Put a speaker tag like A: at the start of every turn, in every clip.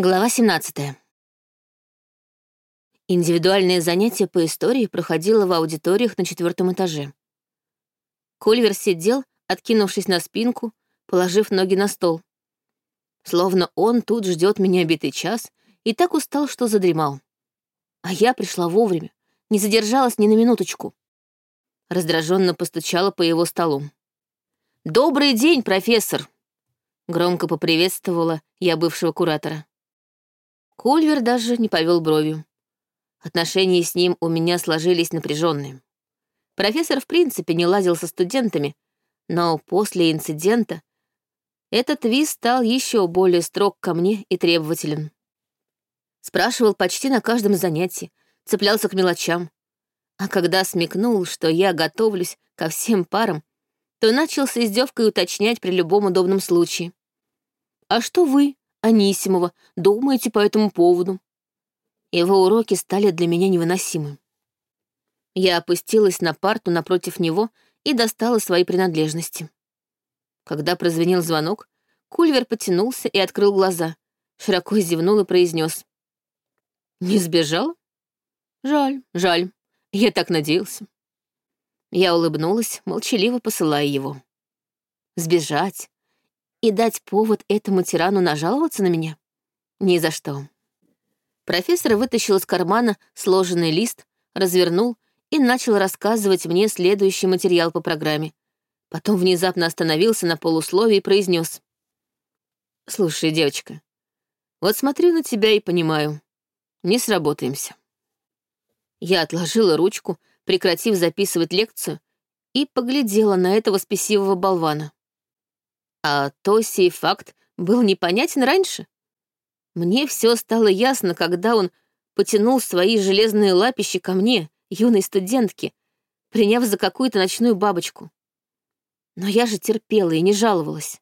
A: Глава 17. Индивидуальное занятие по истории проходило в аудиториях на четвертом этаже. Кольвер сидел, откинувшись на спинку, положив ноги на стол. Словно он тут ждет меня битый час и так устал, что задремал. А я пришла вовремя, не задержалась ни на минуточку. Раздраженно постучала по его столу. «Добрый день, профессор!» Громко поприветствовала я бывшего куратора. Кульвер даже не повел бровью. Отношения с ним у меня сложились напряженные. Профессор в принципе не лазил со студентами, но после инцидента этот виз стал еще более строг ко мне и требователен. Спрашивал почти на каждом занятии, цеплялся к мелочам. А когда смекнул, что я готовлюсь ко всем парам, то начал с издевкой уточнять при любом удобном случае. «А что вы?» Анисимова думаете по этому поводу?» Его уроки стали для меня невыносимы. Я опустилась на парту напротив него и достала свои принадлежности. Когда прозвенел звонок, Кульвер потянулся и открыл глаза, широко зевнул и произнес. «Не сбежал? Жаль, жаль. Я так надеялся». Я улыбнулась, молчаливо посылая его. Сбежать? И дать повод этому тирану нажаловаться на меня? Ни за что. Профессор вытащил из кармана сложенный лист, развернул и начал рассказывать мне следующий материал по программе. Потом внезапно остановился на полусловии и произнес. «Слушай, девочка, вот смотрю на тебя и понимаю, не сработаемся». Я отложила ручку, прекратив записывать лекцию, и поглядела на этого спесивого болвана. А то сей факт был непонятен раньше. Мне все стало ясно, когда он потянул свои железные лапищи ко мне, юной студентке, приняв за какую-то ночную бабочку. Но я же терпела и не жаловалась.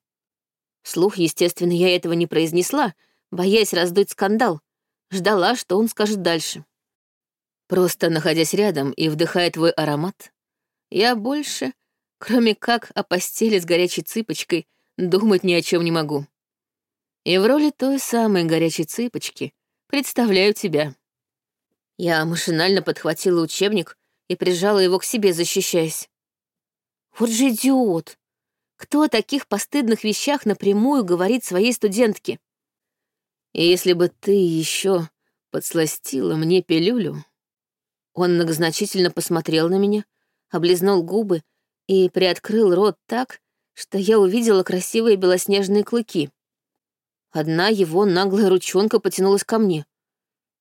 A: Слух, естественно, я этого не произнесла, боясь раздуть скандал, ждала, что он скажет дальше. Просто находясь рядом и вдыхая твой аромат, я больше, кроме как о постели с горячей цыпочкой, думать ни о чем не могу. И в роли той самой горячей цыпочки представляю тебя. Я машинально подхватила учебник и прижала его к себе, защищаясь. Вот же идиот! Кто о таких постыдных вещах напрямую говорит своей студентке? И если бы ты еще подсластила мне пилюлю... Он многозначительно посмотрел на меня, облизнул губы и приоткрыл рот так, что я увидела красивые белоснежные клыки. Одна его наглая ручонка потянулась ко мне.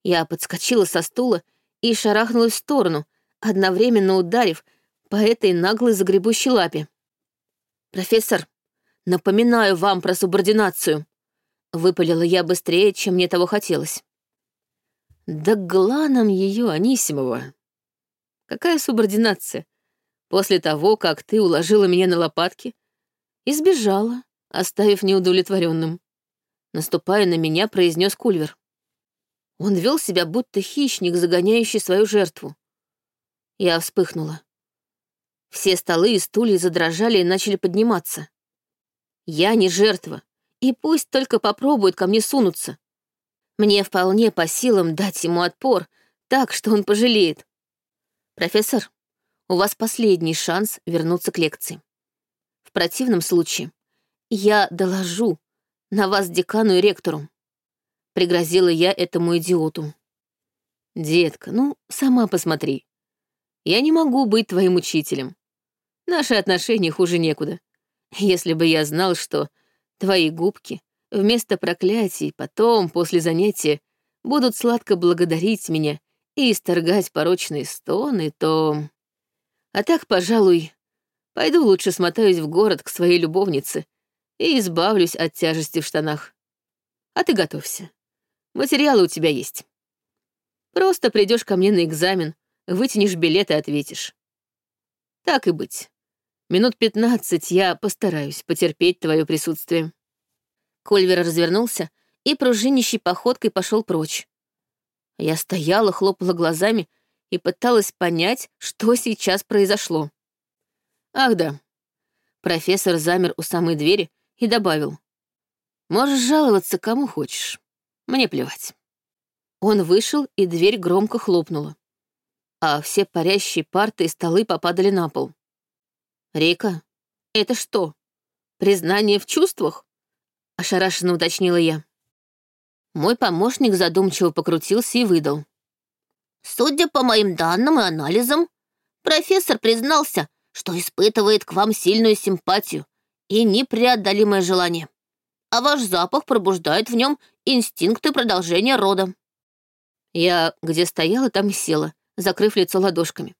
A: Я подскочила со стула и шарахнулась в сторону, одновременно ударив по этой наглой загребущей лапе. «Профессор, напоминаю вам про субординацию», — выпалила я быстрее, чем мне того хотелось. «Да гланом ее, Анисимова. Какая субординация? После того, как ты уложила меня на лопатки, и сбежала, оставив неудовлетворенным. Наступая на меня, произнес Кульвер. Он вел себя будто хищник, загоняющий свою жертву. Я вспыхнула. Все столы и стулья задрожали и начали подниматься. Я не жертва, и пусть только попробует ко мне сунуться. Мне вполне по силам дать ему отпор, так что он пожалеет. Профессор, у вас последний шанс вернуться к лекции противном случае я доложу на вас декану и ректору. Пригрозила я этому идиоту. Детка, ну, сама посмотри. Я не могу быть твоим учителем. Наши отношения хуже некуда. Если бы я знал, что твои губки вместо проклятий потом, после занятия, будут сладко благодарить меня и исторгать порочные стоны, то... А так, пожалуй, Пойду лучше смотаюсь в город к своей любовнице и избавлюсь от тяжести в штанах. А ты готовься. Материалы у тебя есть. Просто придешь ко мне на экзамен, вытянешь билет и ответишь. Так и быть. Минут пятнадцать я постараюсь потерпеть твое присутствие. Кольвер развернулся и пружинищей походкой пошел прочь. Я стояла, хлопала глазами и пыталась понять, что сейчас произошло. Ах да. Профессор замер у самой двери и добавил. Можешь жаловаться кому хочешь. Мне плевать. Он вышел, и дверь громко хлопнула. А все парящие парты и столы попадали на пол. «Рика, это что, признание в чувствах?» — ошарашенно уточнила я. Мой помощник задумчиво покрутился и выдал.
B: «Судя по моим данным и анализам, профессор признался, что испытывает к вам сильную симпатию и непреодолимое желание. А ваш запах пробуждает в нем инстинкты продолжения рода».
A: Я где стояла, там и села, закрыв лицо ладошками.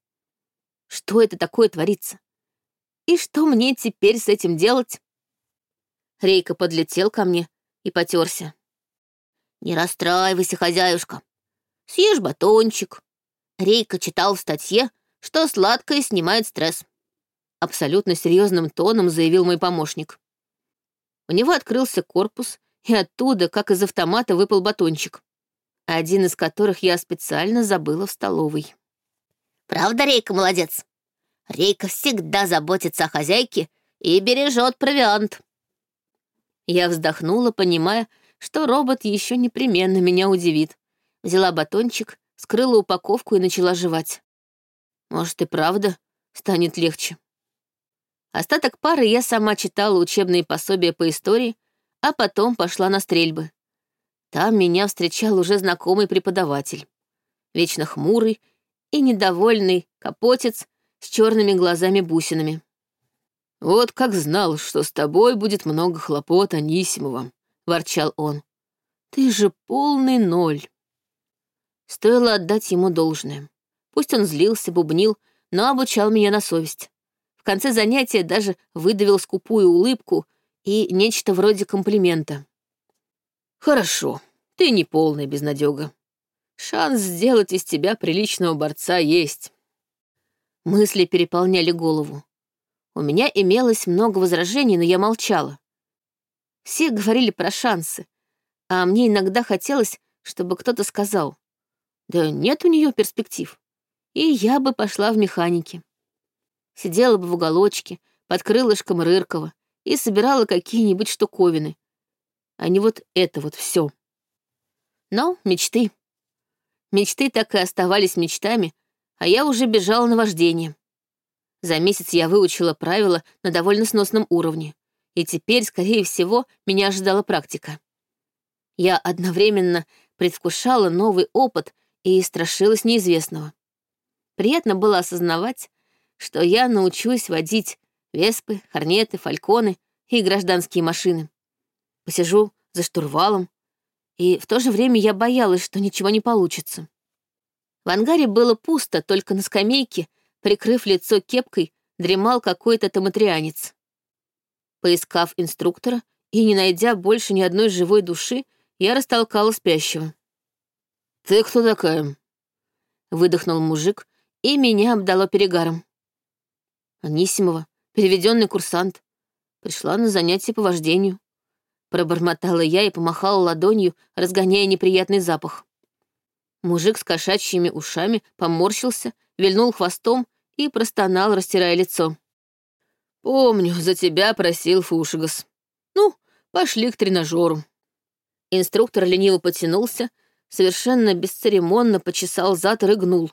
A: Что это такое творится? И что мне теперь с этим делать? Рейка подлетел ко мне и потерся.
B: «Не расстраивайся, хозяюшка. Съешь батончик». Рейка читал в статье, что сладкое снимает стресс.
A: Абсолютно серьезным тоном заявил мой помощник. У него открылся корпус, и оттуда, как из автомата, выпал батончик, один из которых я специально забыла в столовой.
B: «Правда, Рейка молодец? Рейка всегда заботится о хозяйке и бережет провиант».
A: Я вздохнула, понимая, что робот еще непременно меня удивит. Взяла батончик, скрыла упаковку и начала жевать. Может, и правда станет легче. Остаток пары я сама читала учебные пособия по истории, а потом пошла на стрельбы. Там меня встречал уже знакомый преподаватель. Вечно хмурый и недовольный капотец с черными глазами-бусинами. «Вот как знал, что с тобой будет много хлопот, Анисимова», — ворчал он. «Ты же полный ноль». Стоило отдать ему должное. Пусть он злился, бубнил, но обучал меня на совесть. Конце занятия даже выдавил скупую улыбку и нечто вроде комплимента. «Хорошо, ты не полная безнадега. Шанс сделать из тебя приличного борца есть». Мысли переполняли голову. У меня имелось много возражений, но я молчала. Все говорили про шансы, а мне иногда хотелось, чтобы кто-то сказал, да нет у нее перспектив, и я бы пошла в механики. Сидела бы в уголочке, под крылышком Рыркова и собирала какие-нибудь штуковины, а не вот это вот все. Но мечты. Мечты так и оставались мечтами, а я уже бежала на вождение. За месяц я выучила правила на довольно сносном уровне и теперь, скорее всего, меня ожидала практика. Я одновременно предвкушала новый опыт и страшилась неизвестного. Приятно было осознавать, что я научусь водить веспы, хорнеты, фальконы и гражданские машины. Посижу за штурвалом, и в то же время я боялась, что ничего не получится. В ангаре было пусто, только на скамейке, прикрыв лицо кепкой, дремал какой-то томатрианец. Поискав инструктора и не найдя больше ни одной живой души, я растолкала спящего. «Ты кто такая?» Выдохнул мужик, и меня обдало перегаром. Анисимова, переведенный курсант, пришла на занятие по вождению. Пробормотала я и помахала ладонью, разгоняя неприятный запах. Мужик с кошачьими ушами поморщился, вильнул хвостом и простонал, растирая лицо. «Помню, за тебя просил Фушигас. Ну, пошли к тренажеру». Инструктор лениво потянулся, совершенно бесцеремонно почесал зад и рыгнул.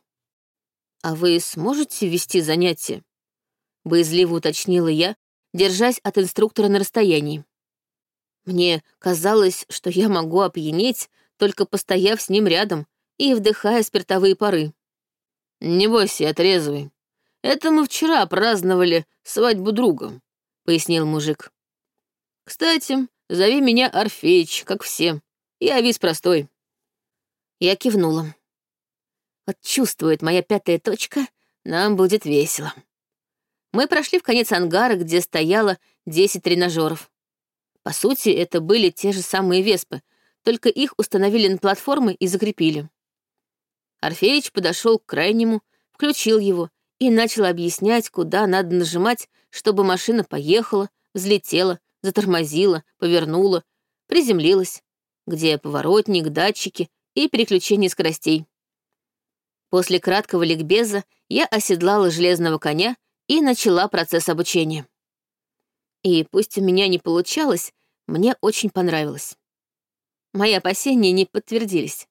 A: «А вы сможете вести занятия?» Боязливо уточнила я, держась от инструктора на расстоянии. Мне казалось, что я могу опьянеть, только постояв с ним рядом и вдыхая спиртовые пары. «Не бойся, отрезвый. Это мы вчера праздновали свадьбу друга», — пояснил мужик. «Кстати, зови меня Орфеич, как все. Я вис простой». Я кивнула. Вот чувствует моя пятая точка, нам будет весело. Мы прошли в конец ангара, где стояло 10 тренажеров. По сути, это были те же самые веспы, только их установили на платформы и закрепили. Орфеич подошел к крайнему, включил его и начал объяснять, куда надо нажимать, чтобы машина поехала, взлетела, затормозила, повернула, приземлилась, где поворотник, датчики и переключение скоростей. После краткого ликбеза я оседлала железного коня и начала процесс обучения. И пусть у меня не получалось, мне очень понравилось. Мои опасения не подтвердились.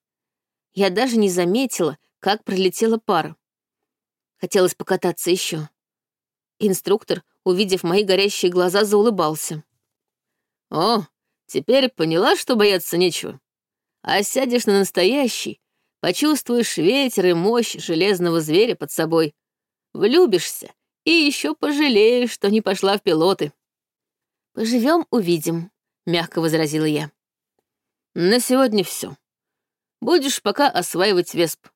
A: Я даже не заметила, как пролетела пара. Хотелось покататься еще. Инструктор, увидев мои горящие глаза, заулыбался. «О, теперь поняла, что бояться нечего. А сядешь на настоящий, почувствуешь ветер и мощь железного зверя под собой, влюбишься и еще пожалеешь, что не пошла в пилоты».
B: «Поживем, увидим», — мягко возразила я.
A: «На сегодня все. Будешь пока осваивать весп.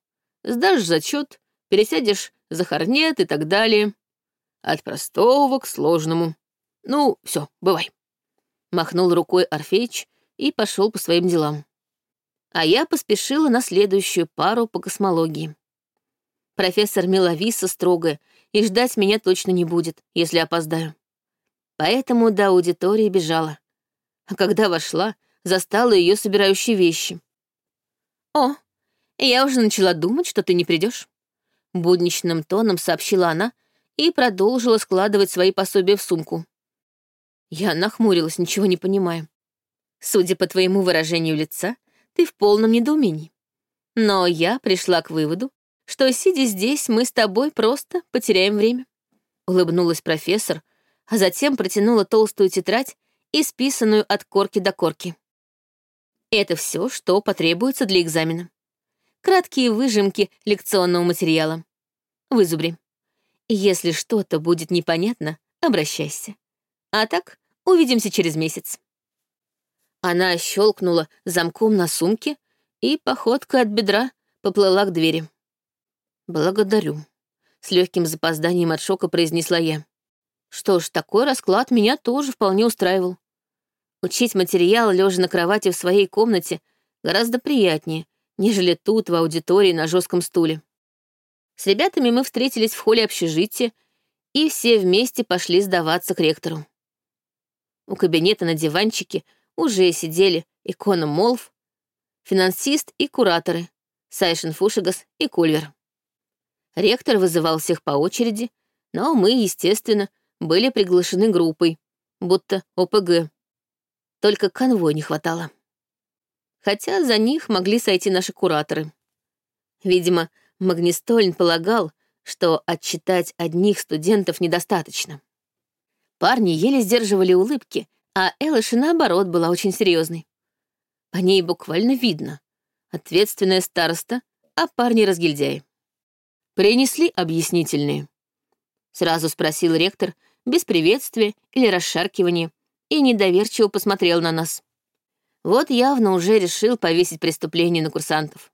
A: Сдашь зачет, пересядешь за хорнет и так далее. От простого к сложному. Ну, все, бывай». Махнул рукой Орфеич и пошел по своим делам. А я поспешила на следующую пару по космологии. Профессор Миловиса строгая, и ждать меня точно не будет, если опоздаю. Поэтому до аудитории бежала. А когда вошла, застала ее собирающей вещи. «О, я уже начала думать, что ты не придешь. Будничным тоном сообщила она и продолжила складывать свои пособия в сумку. Я нахмурилась, ничего не понимая. Судя по твоему выражению лица, ты в полном недоумении. Но я пришла к выводу, что, сидя здесь, мы с тобой просто потеряем время. Улыбнулась профессор, а затем протянула толстую тетрадь, исписанную от корки до корки. Это все, что потребуется для экзамена. Краткие выжимки лекционного материала. Вызубри. Если что-то будет непонятно, обращайся. А так, увидимся через месяц. Она щелкнула замком на сумке и походкой от бедра поплыла к двери. «Благодарю», — с легким запозданием от шока произнесла я. Что ж, такой расклад меня тоже вполне устраивал. Учить материал, лежа на кровати в своей комнате, гораздо приятнее, нежели тут, в аудитории на жестком стуле. С ребятами мы встретились в холле общежития и все вместе пошли сдаваться к ректору. У кабинета на диванчике уже сидели икона Молф, финансист и кураторы, Сайшин Фушигас и Кульвер. Ректор вызывал всех по очереди, но мы, естественно, были приглашены группой, будто ОПГ. Только конвой не хватало. Хотя за них могли сойти наши кураторы. Видимо, Магнистольн полагал, что отчитать одних студентов недостаточно. Парни еле сдерживали улыбки, а Элэши, наоборот, была очень серьезной. По ней буквально видно. Ответственная староста, а парни разгильдяи. Принесли объяснительные. Сразу спросил ректор, без приветствия или расшаркивания, и недоверчиво посмотрел на нас. Вот явно уже решил повесить преступление на курсантов.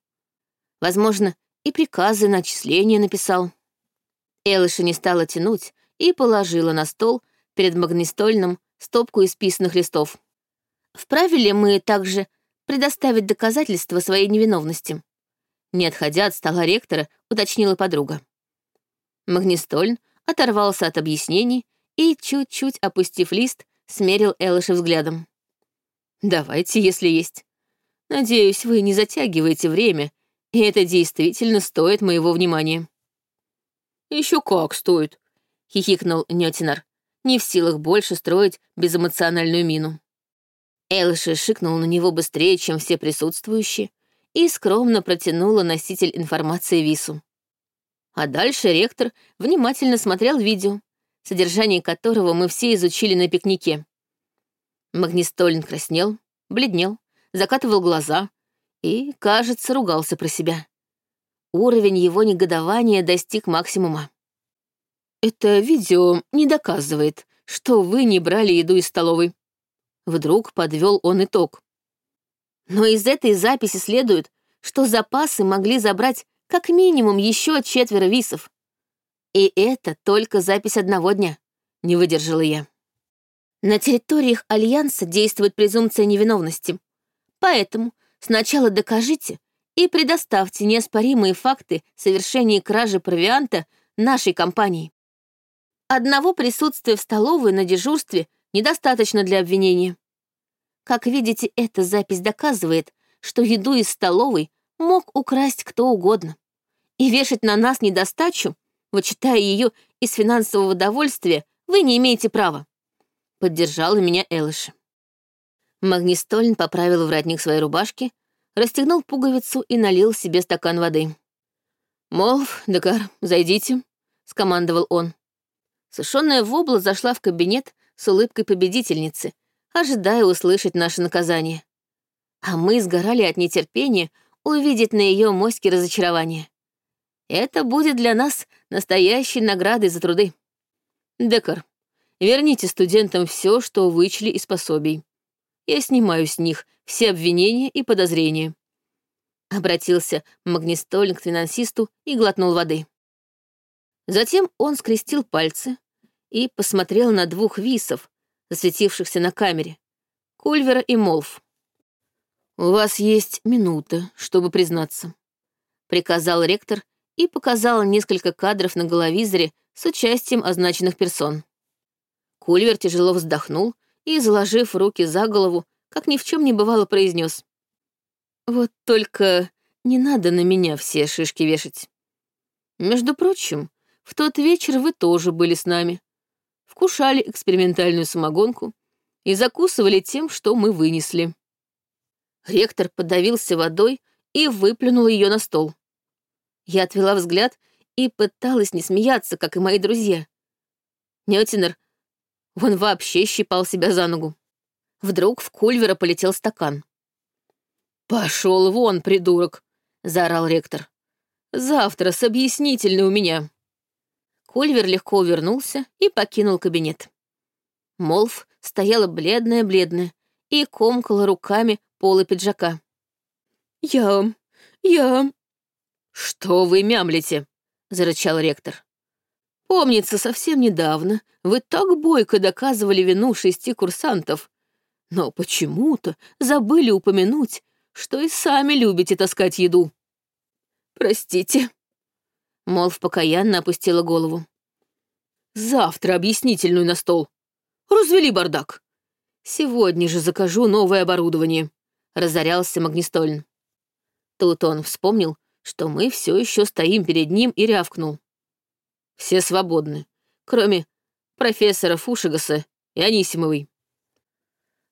A: Возможно, и приказы на отчисление написал. Элыша не стала тянуть и положила на стол перед магнистольным стопку исписанных листов. Вправе ли мы также предоставить доказательства своей невиновности? Не отходя от стола ректора, уточнила подруга. Магнистольн оторвался от объяснений и, чуть-чуть опустив лист, смерил Элыша взглядом. «Давайте, если есть. Надеюсь, вы не затягиваете время и это действительно стоит моего внимания. Еще как стоит, хихикнул Нётинар, не в силах больше строить безэмоциональную мину. Элши шикнул на него быстрее, чем все присутствующие, и скромно протянула носитель информации Вису. А дальше ректор внимательно смотрел видео, содержание которого мы все изучили на пикнике. Магнистолин краснел, бледнел, закатывал глаза, и, кажется, ругался про себя. Уровень его негодования достиг максимума. «Это видео не доказывает, что вы не брали еду из столовой». Вдруг подвел он итог. Но из этой записи следует, что запасы могли забрать как минимум еще четверо висов. И это только запись одного дня, не выдержала я. На территориях Альянса действует презумпция невиновности. Поэтому Сначала докажите и предоставьте неоспоримые факты совершения кражи провианта нашей компании. Одного присутствия в столовой на дежурстве недостаточно для обвинения. Как видите, эта запись доказывает, что еду из столовой мог украсть кто угодно. И вешать на нас недостачу, вычитая ее из финансового довольствия, вы не имеете права. Поддержала меня Элыша. Магнистольн поправил воротник своей рубашки, расстегнул пуговицу и налил себе стакан воды. «Молв, Декар, зайдите», — скомандовал он. Сушеная вобла зашла в кабинет с улыбкой победительницы, ожидая услышать наше наказание. А мы сгорали от нетерпения увидеть на ее моське разочарование. Это будет для нас настоящей наградой за труды. Декар, верните студентам все, что вычли из пособий. Я снимаю с них все обвинения и подозрения. Обратился Магнистолин к финансисту и глотнул воды. Затем он скрестил пальцы и посмотрел на двух висов, засветившихся на камере, Кульвера и Молф. «У вас есть минута, чтобы признаться», — приказал ректор и показал несколько кадров на головизоре с участием означенных персон. Кульвер тяжело вздохнул и, заложив руки за голову, как ни в чем не бывало, произнес: «Вот только не надо на меня все шишки вешать. Между прочим, в тот вечер вы тоже были с нами, вкушали экспериментальную самогонку и закусывали тем, что мы вынесли». Ректор подавился водой и выплюнул ее на стол. Я отвела взгляд и пыталась не смеяться, как и мои друзья. Нётинер, он вообще щипал себя за ногу. Вдруг в Кульвера полетел стакан. «Пошел вон, придурок!» — заорал ректор. «Завтра с объяснительной у меня». Кульвер легко увернулся и покинул кабинет. Молф стояла бледная-бледная и комкала руками полы пиджака. «Я... я...» «Что вы мямлите?» — зарычал ректор. «Помнится, совсем недавно вы так бойко доказывали вину шести курсантов, но почему-то забыли упомянуть, что и сами любите таскать еду». «Простите». Молв покаянно опустила голову. «Завтра объяснительную на стол. Развели бардак. Сегодня же закажу новое оборудование», — разорялся Магнистольн. Тут он вспомнил, что мы все еще стоим перед ним и рявкнул. Все свободны, кроме профессора Фушигаса и Анисимовой.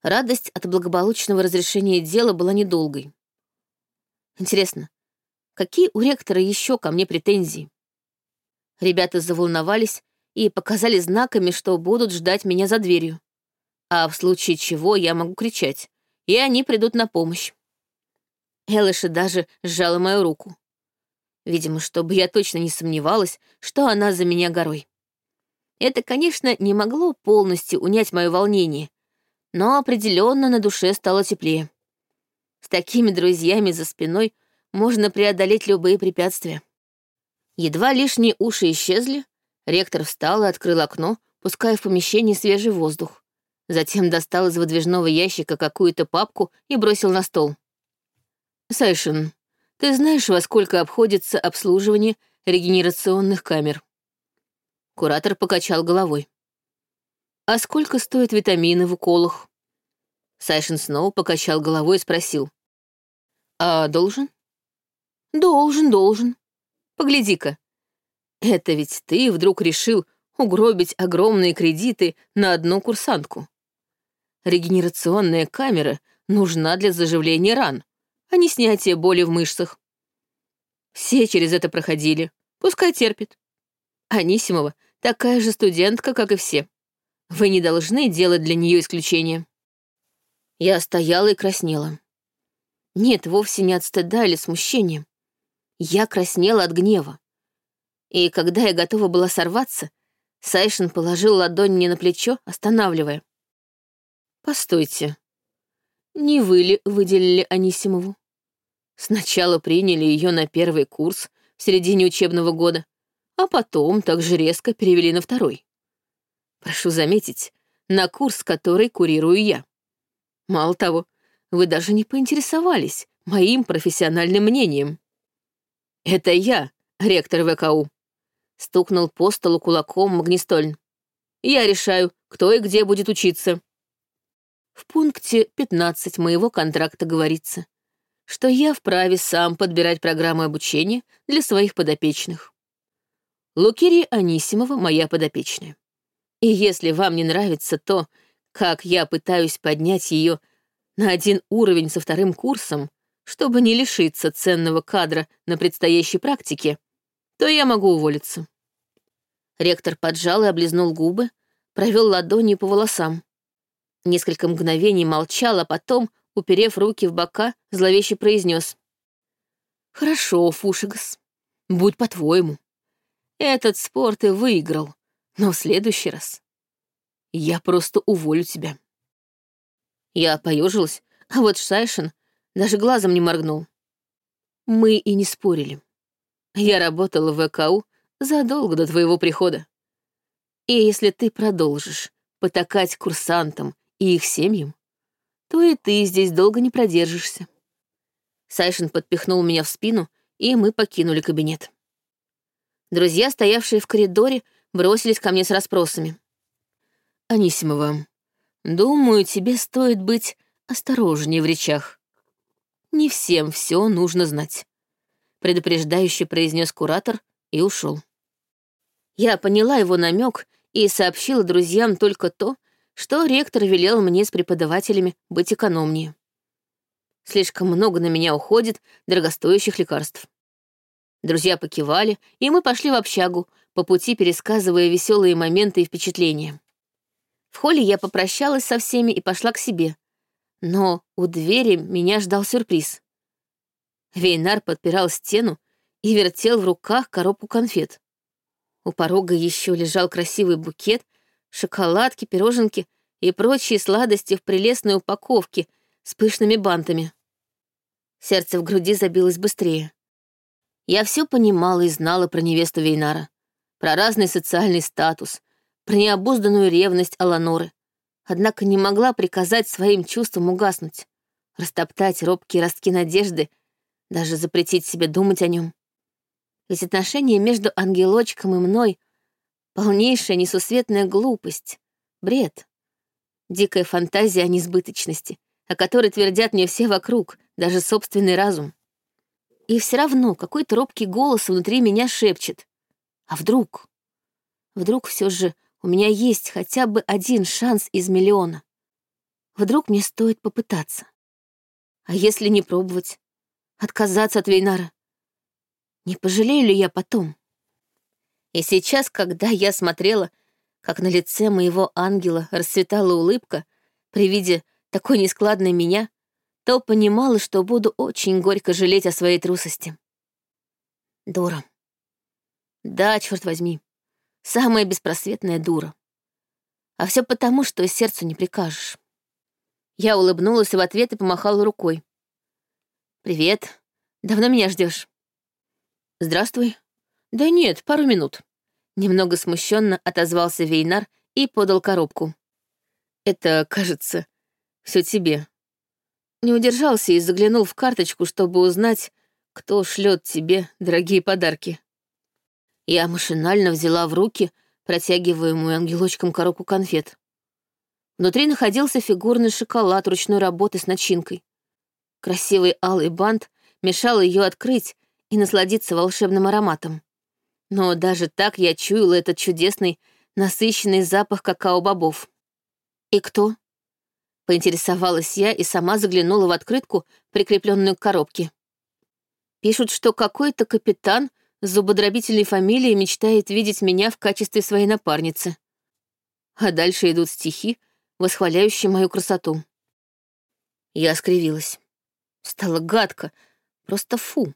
A: Радость от благополучного разрешения дела была недолгой. Интересно, какие у ректора еще ко мне претензии? Ребята заволновались и показали знаками, что будут ждать меня за дверью. А в случае чего я могу кричать, и они придут на помощь. Элыша даже сжала мою руку. Видимо, чтобы я точно не сомневалась, что она за меня горой. Это, конечно, не могло полностью унять мое волнение, но определенно на душе стало теплее. С такими друзьями за спиной можно преодолеть любые препятствия. Едва лишние уши исчезли, ректор встал и открыл окно, пуская в помещение свежий воздух. Затем достал из выдвижного ящика какую-то папку и бросил на стол. «Сайшин, ты знаешь, во сколько обходится обслуживание регенерационных камер?» Куратор покачал головой. «А сколько стоят витамины в уколах?» Сайшин снова покачал головой и спросил. «А должен?» «Должен, должен. Погляди-ка. Это ведь ты вдруг решил угробить огромные кредиты на одну курсантку. Регенерационная камера нужна для заживления ран, а не снятие боли в мышцах. Все через это проходили, пускай терпит. Анисимова такая же студентка, как и все. Вы не должны делать для нее исключения. Я стояла и краснела. Нет, вовсе не от стыда или смущения. Я краснела от гнева. И когда я готова была сорваться, Сайшин положил ладонь мне на плечо, останавливая. «Постойте. Не вы ли выделили Анисимову?» Сначала приняли ее на первый курс в середине учебного года, а потом также резко перевели на второй. Прошу заметить, на курс, который курирую я. Мало того, вы даже не поинтересовались моим профессиональным мнением. Это я, ректор ВКУ. Стукнул по столу кулаком Магнистольн. Я решаю, кто и где будет учиться. В пункте 15 моего контракта говорится, что я вправе сам подбирать программы обучения для своих подопечных. Лукирия Анисимова моя подопечная. И если вам не нравится то, как я пытаюсь поднять ее на один уровень со вторым курсом, чтобы не лишиться ценного кадра на предстоящей практике, то я могу уволиться. Ректор поджал и облизнул губы, провел ладонью по волосам. Несколько мгновений молчал, а потом, уперев руки в бока, зловеще произнес: «Хорошо, Фушигас, будь по-твоему. Этот спор ты выиграл, но в следующий раз я просто уволю тебя». Я поежилась, а вот Шайшин даже глазом не моргнул. Мы и не спорили. Я работала в ВКУ задолго до твоего прихода. И если ты продолжишь потакать курсантам и их семьям, то и ты здесь долго не продержишься. Сайшин подпихнул меня в спину, и мы покинули кабинет. Друзья, стоявшие в коридоре, бросились ко мне с расспросами. «Анисимова, думаю, тебе стоит быть осторожнее в речах. Не всем все нужно знать», — предупреждающе произнес куратор и ушел. Я поняла его намек и сообщила друзьям только то, что ректор велел мне с преподавателями быть экономнее. Слишком много на меня уходит дорогостоящих лекарств. Друзья покивали, и мы пошли в общагу, по пути пересказывая веселые моменты и впечатления. В холле я попрощалась со всеми и пошла к себе. Но у двери меня ждал сюрприз. Вейнар подпирал стену и вертел в руках коробку конфет. У порога еще лежал красивый букет, шоколадки, пироженки и прочие сладости в прелестной упаковке с пышными бантами. Сердце в груди забилось быстрее. Я все понимала и знала про невесту Вейнара, про разный социальный статус, про необузданную ревность Аланоры. Однако не могла приказать своим чувствам угаснуть, растоптать робкие ростки надежды, даже запретить себе думать о нем. Ведь отношения между ангелочком и мной — полнейшая несусветная глупость, бред, дикая фантазия о несбыточности, о которой твердят мне все вокруг, даже собственный разум. И все равно какой-то робкий голос внутри меня шепчет. А вдруг? Вдруг все же у меня есть хотя бы один шанс из миллиона. Вдруг мне стоит попытаться. А если не пробовать? Отказаться от Вейнара? Не пожалею ли я потом? И сейчас, когда я смотрела, как на лице моего ангела расцветала улыбка при виде такой нескладной меня, то понимала, что буду очень горько жалеть о своей трусости. Дура. Да, черт возьми, самая беспросветная дура. А все потому, что сердцу не прикажешь. Я улыбнулась в ответ и помахала рукой. «Привет. Давно меня ждешь? «Здравствуй». «Да нет, пару минут». Немного смущенно отозвался Вейнар и подал коробку. «Это, кажется, все тебе. Не удержался и заглянул в карточку, чтобы узнать, кто шлет тебе дорогие подарки. Я машинально взяла в руки протягиваемую ангелочком коробку конфет. Внутри находился фигурный шоколад ручной работы с начинкой. Красивый алый бант мешал ее открыть и насладиться волшебным ароматом. Но даже так я чуяла этот чудесный, насыщенный запах какао-бобов. «И кто?» Поинтересовалась я и сама заглянула в открытку, прикрепленную к коробке. Пишут, что какой-то капитан с зубодробительной фамилией мечтает видеть меня в качестве своей напарницы. А дальше идут стихи, восхваляющие мою красоту. Я скривилась. Стало гадко, просто фу.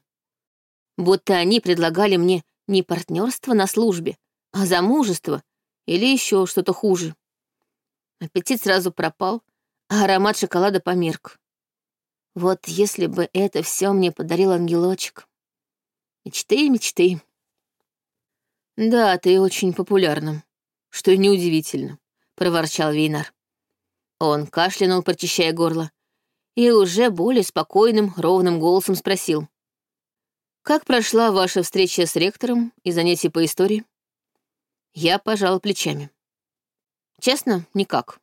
A: Будто они предлагали мне не партнерство на службе, а замужество или еще что-то хуже. Аппетит сразу пропал, а аромат шоколада померк. Вот если бы это все мне подарил ангелочек. Мечты, мечты. Да, ты очень популярна, что и неудивительно, проворчал Вейнар. Он кашлянул, прочищая горло, и уже более спокойным, ровным голосом спросил. «Как прошла ваша встреча с ректором и занятия по истории?» Я пожал плечами. Честно, никак.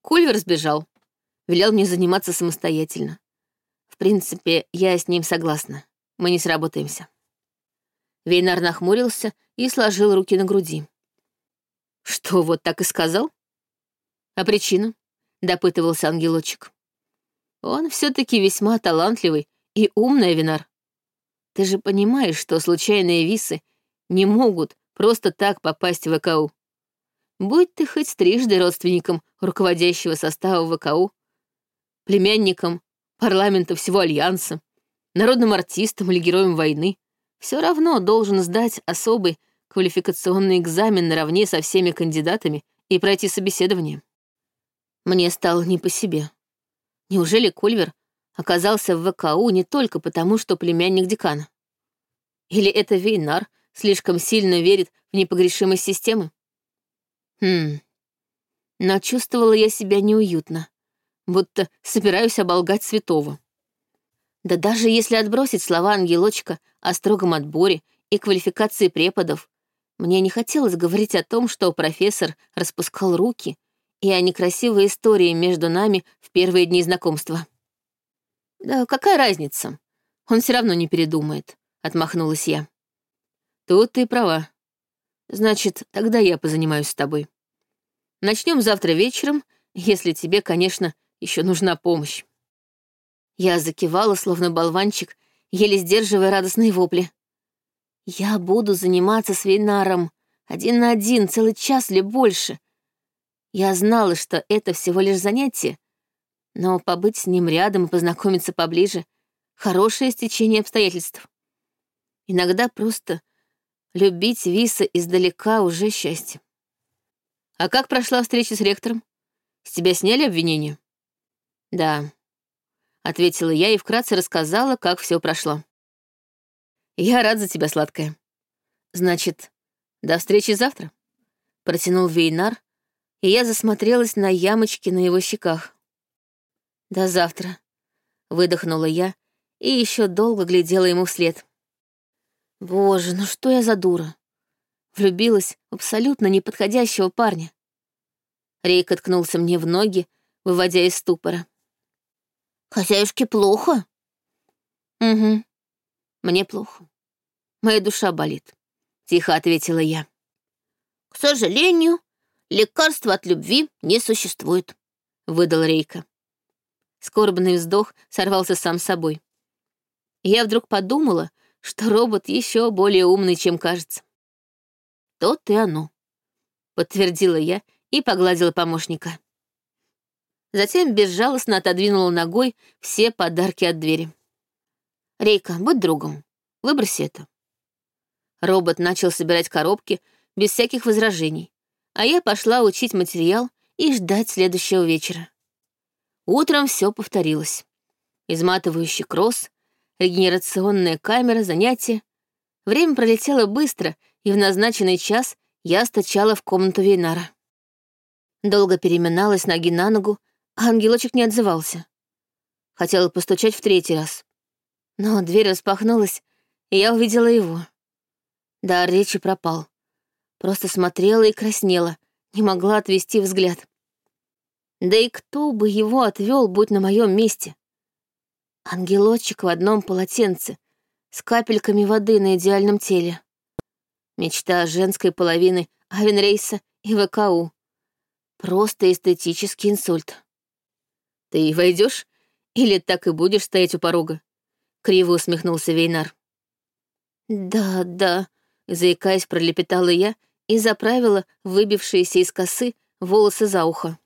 A: Кульвер сбежал. Велел мне заниматься самостоятельно. В принципе, я с ним согласна. Мы не сработаемся. Вейнар нахмурился и сложил руки на груди. «Что, вот так и сказал?» «А причина?» — допытывался ангелочек. Он все-таки весьма талантливый и умный Винар. Ты же понимаешь, что случайные висы не могут просто так попасть в ВКУ. Будь ты хоть трижды родственником руководящего состава ВКУ, племянником парламента всего Альянса, народным артистом или героем войны, все равно должен сдать особый квалификационный экзамен наравне со всеми кандидатами и пройти собеседование. Мне стало не по себе. Неужели Кульвер оказался в ВКУ не только потому, что племянник декана? Или это Вейнар слишком сильно верит в непогрешимость системы? Хм. Но чувствовала я себя неуютно, будто собираюсь оболгать святого. Да даже если отбросить слова ангелочка о строгом отборе и квалификации преподов, мне не хотелось говорить о том, что профессор распускал руки, и о некрасивой истории между нами в первые дни знакомства. «Да какая разница? Он все равно не передумает», — отмахнулась я. «Тут ты права. Значит, тогда я позанимаюсь с тобой. Начнем завтра вечером, если тебе, конечно, еще нужна помощь». Я закивала, словно болванчик, еле сдерживая радостные вопли. «Я буду заниматься с Вейнаром один на один целый час или больше. Я знала, что это всего лишь занятие, но побыть с ним рядом и познакомиться поближе — хорошее стечение обстоятельств. Иногда просто любить Виса издалека уже счастье. А как прошла встреча с ректором? С тебя сняли обвинение? Да, — ответила я и вкратце рассказала, как все прошло. «Я рад за тебя, сладкая. Значит, до встречи завтра?» Протянул Вейнар, и я засмотрелась на ямочки на его щеках. «До завтра», — выдохнула я и еще долго глядела ему вслед. «Боже, ну что я за дура?» Влюбилась в абсолютно неподходящего парня. Рейк откнулся мне в ноги, выводя из ступора.
B: Хозяюшке плохо?
A: Угу. Мне плохо. Моя душа болит, тихо ответила я.
B: К сожалению, лекарства от любви не существует,
A: выдал Рейка. Скорбный вздох сорвался сам собой. Я вдруг подумала, что робот еще более умный, чем кажется. То и оно, подтвердила я и погладила помощника затем безжалостно отодвинула ногой все подарки от двери. «Рейка, будь другом. Выброси это». Робот начал собирать коробки без всяких возражений, а я пошла учить материал и ждать следующего вечера. Утром все повторилось. Изматывающий кросс, регенерационная камера, занятия. Время пролетело быстро, и в назначенный час я стачала в комнату Вейнара. Долго переминалась ноги на ногу, ангелочек не отзывался. Хотела постучать в третий раз. Но дверь распахнулась, и я увидела его. Да, речи пропал. Просто смотрела и краснела, не могла отвести взгляд. Да и кто бы его отвел, будь на моем месте? Ангелочек в одном полотенце, с капельками воды на идеальном теле. Мечта женской половины Авенрейса и ВКУ. Просто эстетический инсульт. «Ты войдешь или так и будешь стоять у порога?» — криво усмехнулся Вейнар. «Да, да», — заикаясь, пролепетала я и заправила выбившиеся из косы волосы за ухо.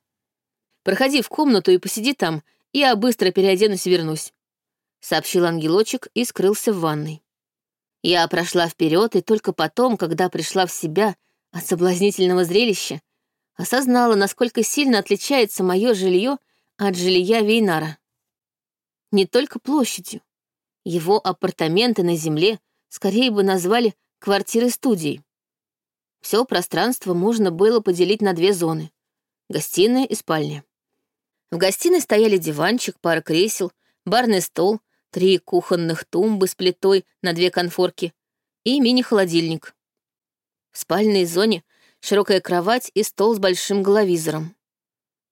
A: «Проходи в комнату и посиди там, я быстро переоденусь и вернусь», — сообщил ангелочек и скрылся в ванной. Я прошла вперед и только потом, когда пришла в себя от соблазнительного зрелища, осознала, насколько сильно отличается мое жилье от жилья Вейнара. Не только площадью. Его апартаменты на земле скорее бы назвали квартирой-студией. Все пространство можно было поделить на две зоны — гостиная и спальня. В гостиной стояли диванчик, пара кресел, барный стол, три кухонных тумбы с плитой на две конфорки и мини-холодильник. В спальной зоне широкая кровать и стол с большим головизором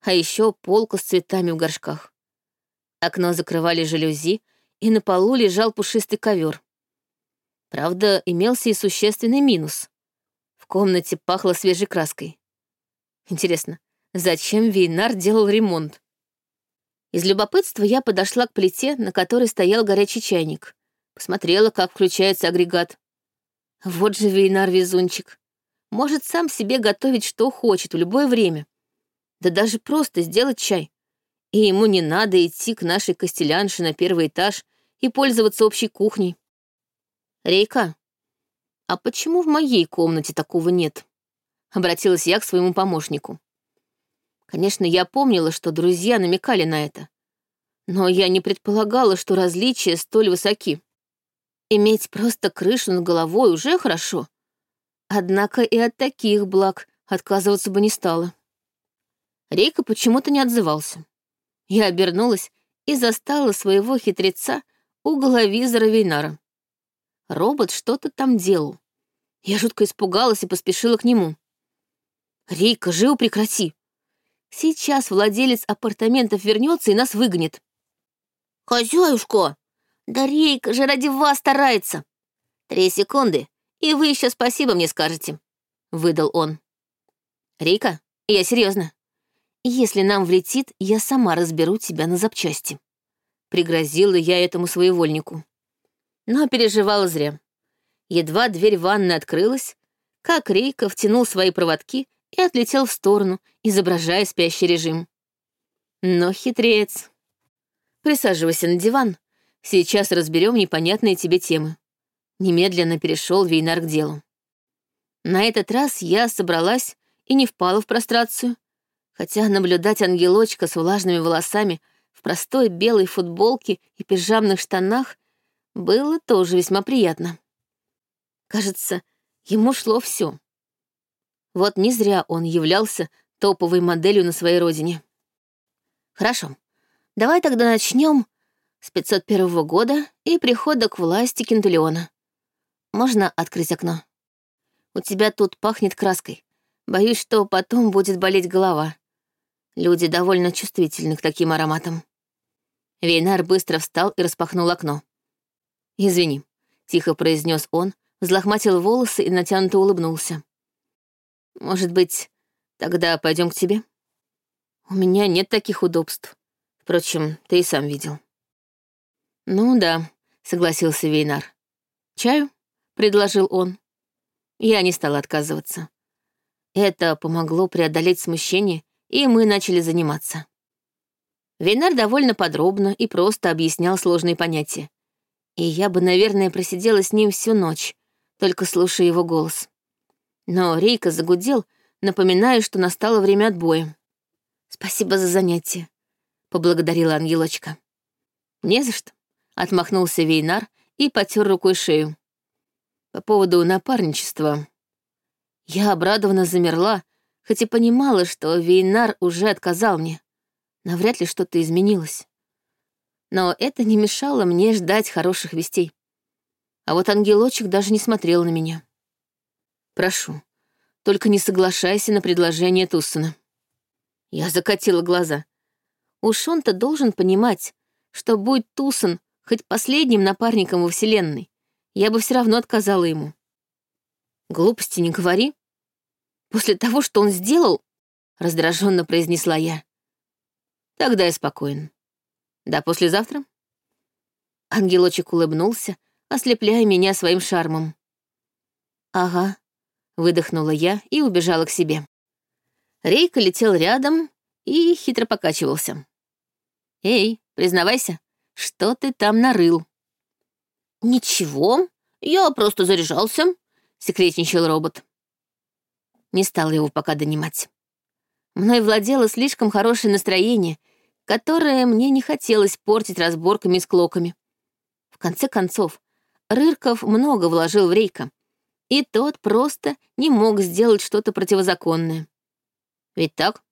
A: а еще полка с цветами в горшках. Окно закрывали жалюзи, и на полу лежал пушистый ковер. Правда, имелся и существенный минус. В комнате пахло свежей краской. Интересно, зачем Вейнар делал ремонт? Из любопытства я подошла к плите, на которой стоял горячий чайник. Посмотрела, как включается агрегат. Вот же Вейнар-везунчик. Может сам себе готовить что хочет в любое время. Да даже просто сделать чай. И ему не надо идти к нашей костелянше на первый этаж и пользоваться общей кухней. Рейка, а почему в моей комнате такого нет? Обратилась я к своему помощнику. Конечно, я помнила, что друзья намекали на это. Но я не предполагала, что различия столь высоки. Иметь просто крышу над головой уже хорошо. Однако и от таких благ отказываться бы не стала. Рейка почему-то не отзывался. Я обернулась и застала своего хитреца у головизора Вейнара. Робот что-то там делал. Я жутко испугалась и поспешила к нему. «Рейка, живо прекрати! Сейчас владелец апартаментов вернется и нас выгонит».
B: «Хозяюшка, да Рейка же ради вас старается. Три секунды, и вы еще спасибо мне скажете», — выдал он.
A: «Рейка, я серьезно. Если нам влетит, я сама разберу тебя на запчасти». Пригрозила я этому своевольнику. Но переживала зря. Едва дверь ванны открылась, как Рейка втянул свои проводки и отлетел в сторону, изображая спящий режим. Но хитрец. Присаживайся на диван. Сейчас разберем непонятные тебе темы. Немедленно перешел Вейнар к делу. На этот раз я собралась и не впала в прострацию, хотя наблюдать ангелочка с влажными волосами в простой белой футболке и пижамных штанах было тоже весьма приятно. Кажется, ему шло все. Вот не зря он являлся топовой моделью на своей родине. Хорошо, давай тогда начнем с 501 года и прихода к власти Кентулеона. Можно открыть окно? У тебя тут пахнет краской. Боюсь, что потом будет болеть голова. Люди довольно чувствительны к таким ароматам. Вейнар быстро встал и распахнул окно. «Извини», — тихо произнес он, взлохматил волосы и натянуто улыбнулся. «Может быть, тогда пойдем к тебе? У меня нет таких удобств. Впрочем, ты и сам видел». «Ну да», — согласился Вейнар. «Чаю?» — предложил он. Я не стала отказываться. Это помогло преодолеть смущение, и мы начали заниматься. Вейнар довольно подробно и просто объяснял сложные понятия. И я бы, наверное, просидела с ним всю ночь, только слушая его голос. Но Рейка загудел, напоминая, что настало время отбоя. «Спасибо за занятие», — поблагодарила ангелочка. «Не за что», — отмахнулся Вейнар и потер рукой шею. По поводу напарничества. Я обрадованно замерла, хоть и понимала, что Вейнар уже отказал мне. Навряд ли что-то изменилось. Но это не мешало мне ждать хороших вестей. А вот ангелочек даже не смотрел на меня. «Прошу, только не соглашайся на предложение Туссона». Я закатила глаза. Уж он-то должен понимать, что будь Тусон хоть последним напарником во Вселенной, я бы все равно отказала ему. Глупости не говори. После того, что он сделал, раздраженно произнесла я. Тогда я спокоен. Да, послезавтра? Ангелочек улыбнулся, ослепляя меня своим шармом. Ага, выдохнула я и убежала к себе. Рейка летел рядом и хитро покачивался. «Эй, признавайся, что ты там нарыл?»
B: «Ничего, я просто заряжался», — секретничал робот.
A: Не стал его пока донимать. Мной владело слишком хорошее настроение, которое мне не хотелось портить разборками с клоками. В конце концов, Рырков много вложил в Рейка, и тот просто не мог сделать что-то противозаконное. Ведь так?